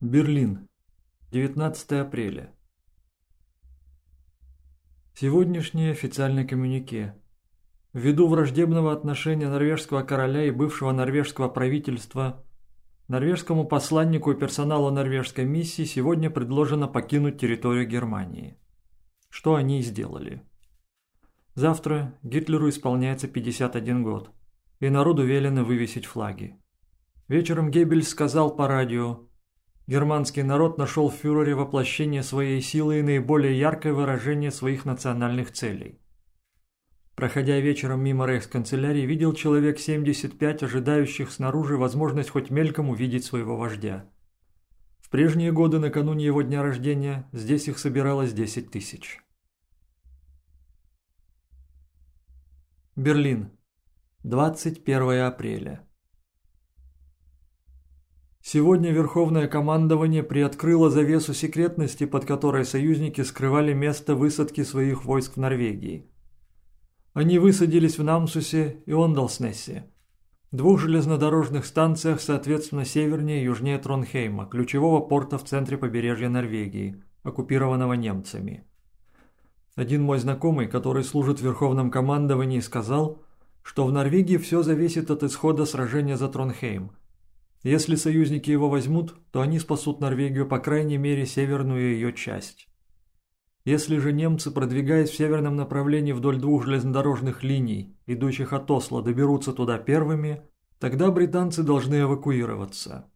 Берлин. 19 апреля. Сегодняшнее официальное коммюнике. Ввиду враждебного отношения норвежского короля и бывшего норвежского правительства, норвежскому посланнику и персоналу норвежской миссии сегодня предложено покинуть территорию Германии. Что они и сделали. Завтра Гитлеру исполняется 51 год, и народу велено вывесить флаги. Вечером Геббельс сказал по радио Германский народ нашел в фюрере воплощение своей силы и наиболее яркое выражение своих национальных целей. Проходя вечером мимо рейхсканцелярии, видел человек 75, ожидающих снаружи возможность хоть мельком увидеть своего вождя. В прежние годы, накануне его дня рождения, здесь их собиралось 10 тысяч. Берлин. 21 апреля. Сегодня Верховное командование приоткрыло завесу секретности, под которой союзники скрывали место высадки своих войск в Норвегии. Они высадились в Намсусе и Ондалснессе, двух железнодорожных станциях, соответственно, севернее и южнее Тронхейма, ключевого порта в центре побережья Норвегии, оккупированного немцами. Один мой знакомый, который служит в Верховном командовании, сказал, что в Норвегии все зависит от исхода сражения за Тронхейм – если союзники его возьмут, то они спасут Норвегию, по крайней мере, северную ее часть. Если же немцы, продвигаясь в северном направлении вдоль двух железнодорожных линий, идущих от Осло, доберутся туда первыми, тогда британцы должны эвакуироваться.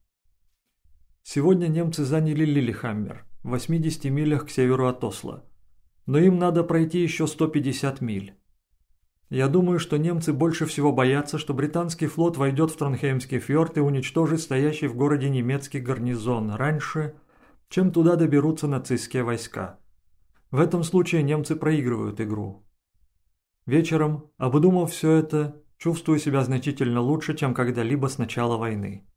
Сегодня немцы заняли Лилихаммер, в 80 милях к северу от Осло. Но им надо пройти еще 150 миль. Я думаю, что немцы больше всего боятся, что британский флот войдет в Тронхеймский фьорд и уничтожит стоящий в городе немецкий гарнизон раньше, чем туда доберутся нацистские войска. В этом случае немцы проигрывают игру. Вечером, обдумав все это, чувствую себя значительно лучше, чем когда-либо с начала войны.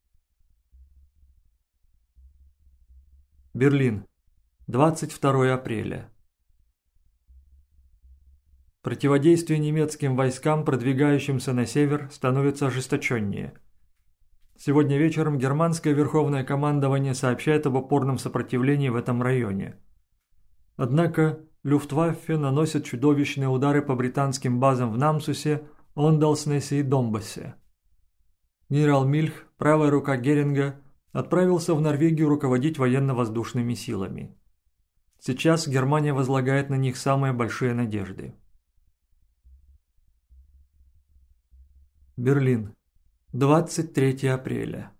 Берлин. 22 апреля. Противодействие немецким войскам, продвигающимся на север, становится ожесточеннее. Сегодня вечером германское верховное командование сообщает об опорном сопротивлении в этом районе. Однако Люфтваффе наносит чудовищные удары по британским базам в Намсусе, Ондалснесе и Донбассе. Генерал Мильх, правая рука Геринга, отправился в Норвегию руководить военно-воздушными силами. Сейчас Германия возлагает на них самые большие надежды. Берлин. 23 апреля.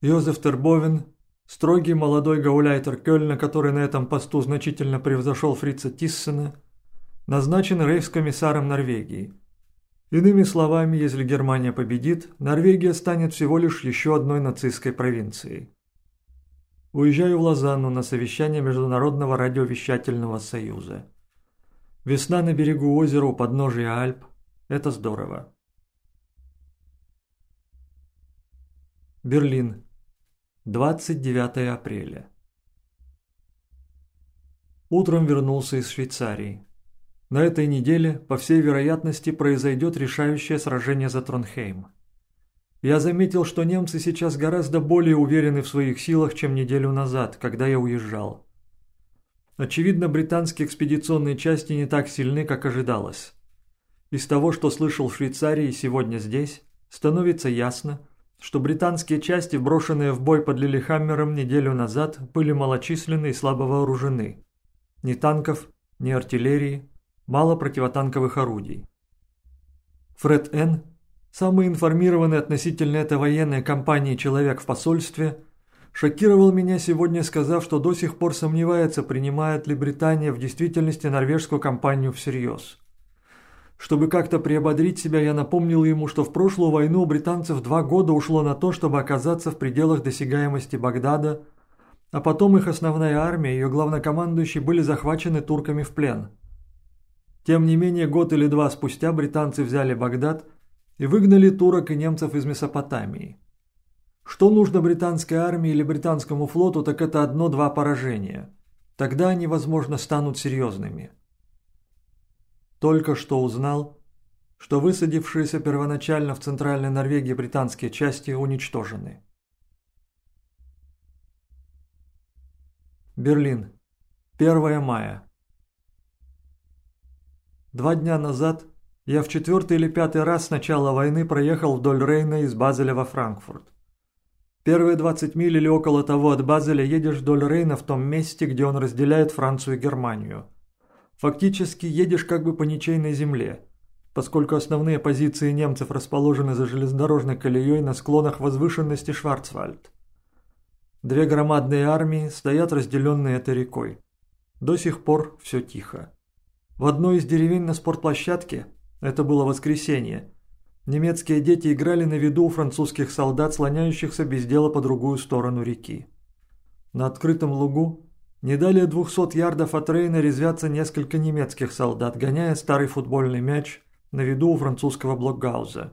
Йозеф Тербовен, строгий молодой гауляйтер Кёльна, который на этом посту значительно превзошел фрица Тиссена, назначен рейхскомиссаром Норвегии. Иными словами, если Германия победит, Норвегия станет всего лишь еще одной нацистской провинцией. Уезжаю в Лозанну на совещание Международного радиовещательного союза. Весна на берегу озера у подножия Альп. Это здорово. Берлин. 29 апреля. Утром вернулся из Швейцарии. На этой неделе, по всей вероятности, произойдет решающее сражение за Тронхейм. Я заметил, что немцы сейчас гораздо более уверены в своих силах, чем неделю назад, когда я уезжал. Очевидно, британские экспедиционные части не так сильны, как ожидалось. Из того, что слышал в Швейцарии сегодня здесь, становится ясно, что британские части, брошенные в бой под Лилихаммером неделю назад, были малочисленны и слабо вооружены. Ни танков, ни артиллерии, мало противотанковых орудий. Фред Н., самый информированный относительно этой военной кампании человек в посольстве, Шокировал меня сегодня, сказав, что до сих пор сомневается, принимает ли Британия в действительности норвежскую компанию всерьез. Чтобы как-то приободрить себя, я напомнил ему, что в прошлую войну у британцев два года ушло на то, чтобы оказаться в пределах досягаемости Багдада, а потом их основная армия и ее главнокомандующий были захвачены турками в плен. Тем не менее, год или два спустя британцы взяли Багдад и выгнали турок и немцев из Месопотамии. Что нужно британской армии или британскому флоту, так это одно-два поражения. Тогда они, возможно, станут серьезными только что узнал, что высадившиеся первоначально в Центральной Норвегии британские части уничтожены. Берлин. 1 мая. Два дня назад я в четвертый или пятый раз с начала войны проехал вдоль Рейна из Базеля во Франкфурт. Первые 20 миль или около того от Базеля едешь вдоль Рейна в том месте, где он разделяет Францию и Германию – Фактически едешь как бы по ничейной земле, поскольку основные позиции немцев расположены за железнодорожной колеей на склонах возвышенности Шварцвальд. Две громадные армии стоят разделенные этой рекой. До сих пор все тихо. В одной из деревень на спортплощадке, это было воскресенье, немецкие дети играли на виду у французских солдат, слоняющихся без дела по другую сторону реки. На открытом лугу, не далее двухсот ярдов от Рейна, резвятся несколько немецких солдат, гоняя старый футбольный мяч на виду у французского блокгауза.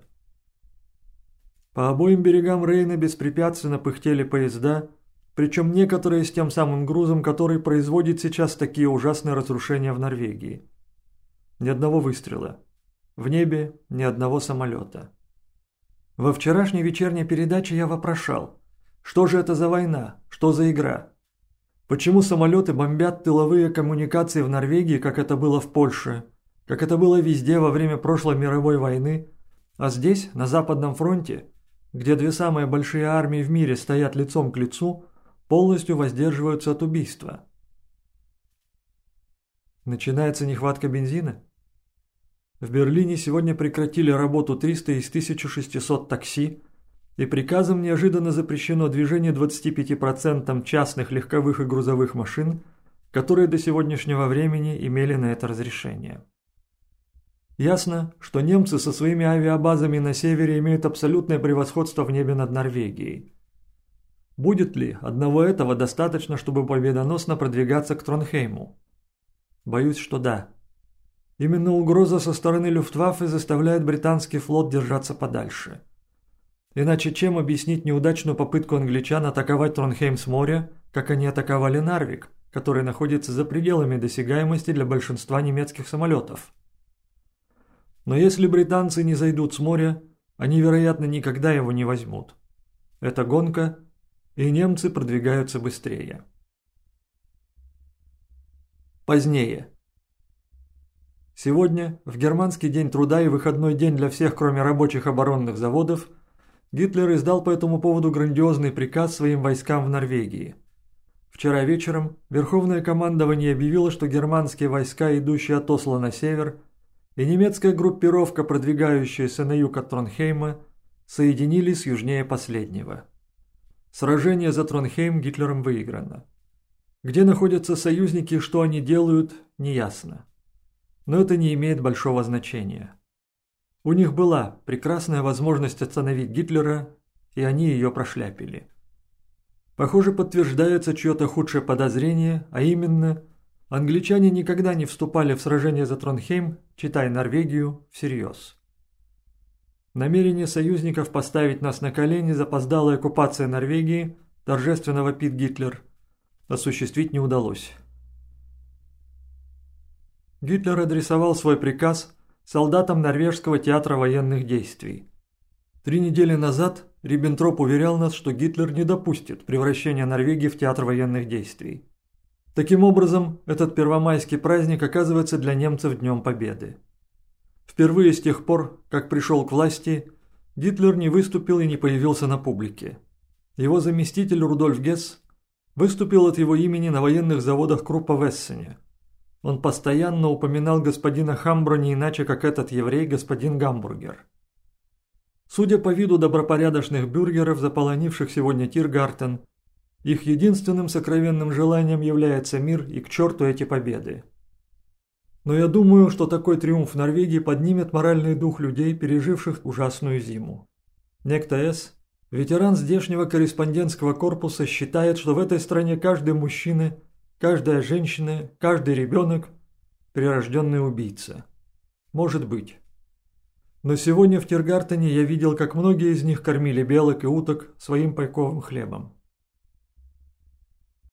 По обоим берегам Рейна беспрепятственно пыхтели поезда, причем некоторые с тем самым грузом, который производит сейчас такие ужасные разрушения в Норвегии. Ни одного выстрела. В небе ни одного самолета. Во вчерашней вечерней передаче я вопрошал, что же это за война, что за игра? Почему самолеты бомбят тыловые коммуникации в Норвегии, как это было в Польше, как это было везде во время прошлой мировой войны, а здесь, на Западном фронте, где две самые большие армии в мире стоят лицом к лицу, полностью воздерживаются от убийства? Начинается нехватка бензина? В Берлине сегодня прекратили работу 300 из 1600 такси, и приказом неожиданно запрещено движение 25% частных легковых и грузовых машин, которые до сегодняшнего времени имели на это разрешение. Ясно, что немцы со своими авиабазами на севере имеют абсолютное превосходство в небе над Норвегией. Будет ли одного этого достаточно, чтобы победоносно продвигаться к Тронхейму? Боюсь, что да. Именно угроза со стороны Люфтваффе заставляет британский флот держаться подальше. Иначе чем объяснить неудачную попытку англичан атаковать Тронхейм с как они атаковали Нарвик, который находится за пределами досягаемости для большинства немецких самолетов? Но если британцы не зайдут с моря, они, вероятно, никогда его не возьмут. Это гонка, и немцы продвигаются быстрее. Позднее. Сегодня, в германский день труда и выходной день для всех, кроме рабочих оборонных заводов, Гитлер издал по этому поводу грандиозный приказ своим войскам в Норвегии. Вчера вечером Верховное командование объявило, что германские войска, идущие от Осло на север, и немецкая группировка, продвигающаяся на юг от Тронхейма, соединились южнее последнего. Сражение за Тронхейм Гитлером выиграно. Где находятся союзники и что они делают, неясно но это не имеет большого значения. У них была прекрасная возможность остановить Гитлера, и они ее прошляпили. Похоже, подтверждается чье-то худшее подозрение, а именно, англичане никогда не вступали в сражение за Тронхейм, читай Норвегию, всерьез. Намерение союзников поставить нас на колени запоздалая оккупация Норвегии, торжественно вопит Гитлер, осуществить не удалось. Гитлер адресовал свой приказ солдатам Норвежского театра военных действий. Три недели назад Риббентроп уверял нас, что Гитлер не допустит превращения Норвегии в театр военных действий. Таким образом, этот первомайский праздник оказывается для немцев Днем Победы. Впервые с тех пор, как пришел к власти, Гитлер не выступил и не появился на публике. Его заместитель Рудольф Гесс выступил от его имени на военных заводах Круппа в Эссене, он постоянно упоминал господина Хамбро не иначе, как этот еврей господин Гамбургер. Судя по виду добропорядочных бюргеров, заполонивших сегодня Тиргартен, их единственным сокровенным желанием является мир и к черту эти победы. Но я думаю, что такой триумф Норвегии поднимет моральный дух людей, переживших ужасную зиму. Некто С, ветеран здешнего корреспондентского корпуса, считает, что в этой стране каждый мужчина Каждая женщина, каждый ребенок – прирожденный убийца. Может быть. Но сегодня в Тиргартене я видел, как многие из них кормили белок и уток своим пайковым хлебом.